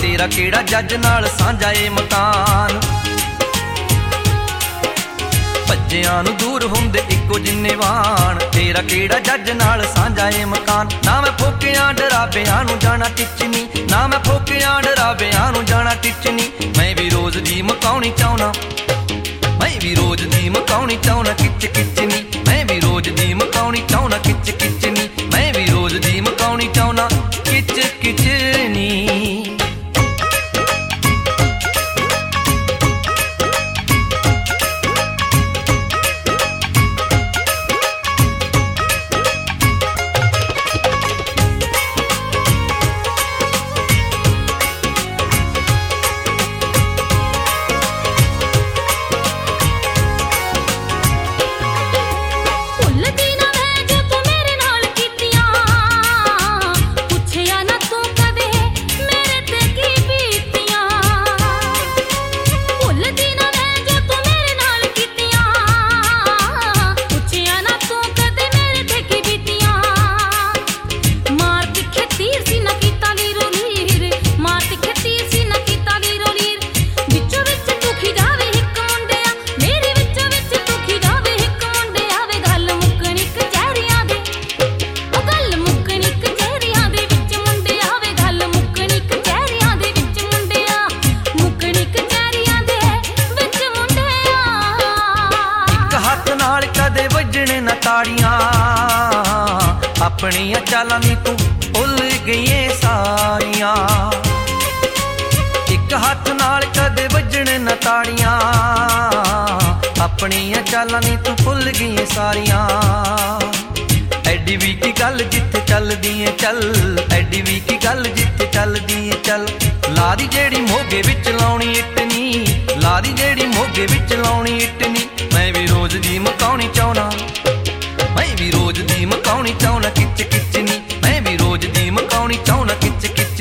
ਤੇਰਾ ਕਿਹੜਾ ਜੱਜ ਨਾਲ ਸਾਂਝਾ ਏ ਮਕਾਨ? ਭੱਜਿਆਂ ਨੂੰ ਦੂਰ ਹੁੰਦੇ ਇੱਕੋ ਜਿੰਨੇ ਵਾਣ ਤੇਰਾ ਕਿਹੜਾ ਜੱਜ ਨਾਲ ਸਾਂਝਾ ਏ ਮਕਾਨ? ਨਾ ਮੈਂ ਫੋਕਿਆਂ ਡਰਾਬਿਆਂ ਨੂੰ ਜਾਣਾ ਟਿੱਚਨੀ, ਨਾ ਮੈਂ ਫੋਕਿਆਂ ਡਰਾਬਿਆਂ ਨੂੰ ਜਾਣਾ ਟਿੱਚਨੀ, ਮੈਂ ਵੀ ਰੋਜ਼ ਦੀ ਮਕਾਉਣੀ ਚਾਹਣਾ ਮੈਂ ਵੀ ਰੋਜ਼ ਦੀ ਮਕਾਉਣੀ ਚਾਹਣਾ ਕਿਚ ਕਿਚਨੀ ਮੈਂ ਵੀ ਰੋਜ਼ ਦੀ ਮਕਾਉਣੀ ਚਾਹਣਾ ਕਿਚ ਤਾੜੀਆਂ। ਆਪਣੀਆਂ ਚਾਲਾਂ ਨੀ ਤੂੰ ਭੁੱਲ ਗਈਏ ਸਾਰੀਆਂ। ਇੱਕ ਹੱਥ ਨਾਲ ਕਦੇ ਵੱਜਣੇ ਨਾ ਤਾੜੀਆਂ। ਆਪਣੀਆਂ ਚਾਲਾਂ ਨੀ ਤੂੰ ਭੁੱਲ ਗਈਏ ਸਾਰੀਆਂ। ਐਡੀ ਵੀ ਕੀ ਗੱਲ ਜਿੱਥੇ ਚੱਲਦੀ ਏ ਚੱਲ। ਐਡੀ ਵੀ ਕੀ ਗੱਲ ਜਿੱਥੇ ਚੱਲਦੀ ਏ ਚੱਲ। ਲਾਰੀ ਜਿਹੜੀ ਮੋਗੇ ਵਿੱਚ ਲਾਉਣੀ ਇੱਟਨੀ। ਲਾਰੀ ਜਿਹੜੀ ਮੋਗੇ ਵਿੱਚ ਲਾਉਣੀ ਇੱਟਨੀ। ਮੈਂ ਵੀ ਰੋਜ਼ ਦੀ ਮਕਾਉਣੀ ਚਾਹਣਾ ਮੈਂ ਵੀ ਰੋਜ਼ ਦੀ ਮਕਾਉਣੀ ਚਾਹਣਾ ਕਿਚ ਕਿਚਨੀ ਮੈਂ ਵੀ ਰੋਜ਼ ਦੀ ਮਕਾਉਣੀ ਚਾਹਣਾ ਕਿਚ ਕਿਚਨੀ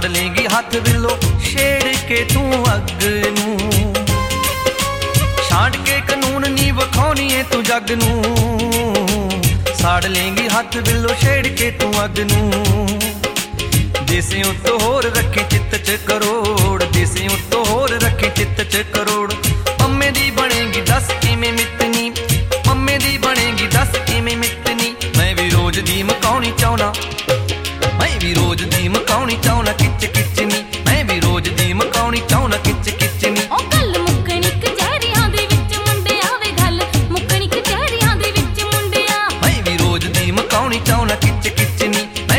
ਸਾੜ ਲੇਗੀ ਹੱਥ ਵਿੱਲੋ ਛੇੜ ਕੇ ਤੂੰ ਅੱਗ ਨੂੰ। ਛਾਂਡ ਕੇ ਕਾਨੂੰਨ ਨੀ ਵਖਾਉਣੀ ਏ ਤੂੰ ਜੱਗ ਨੂੰ। ਸਾੜ ਲੇਗੀ ਹੱਥ ਵਿੱਲੋ ਛੇੜ ਕੇ ਤੂੰ ਅੱਗ ਨੂੰ। ਦੇਸੇ ਉੱਤੋਂ ਹੋਰ ਰੱਖੇ ਚਿੱਤ ਚ ਕਰੋੜ, ਦੇਸੇ ਉੱਤੋਂ ਹੋਰ ਰੱਖੇ ਚਿੱਤ ਚ ਕਰੋੜ। una kitchen me.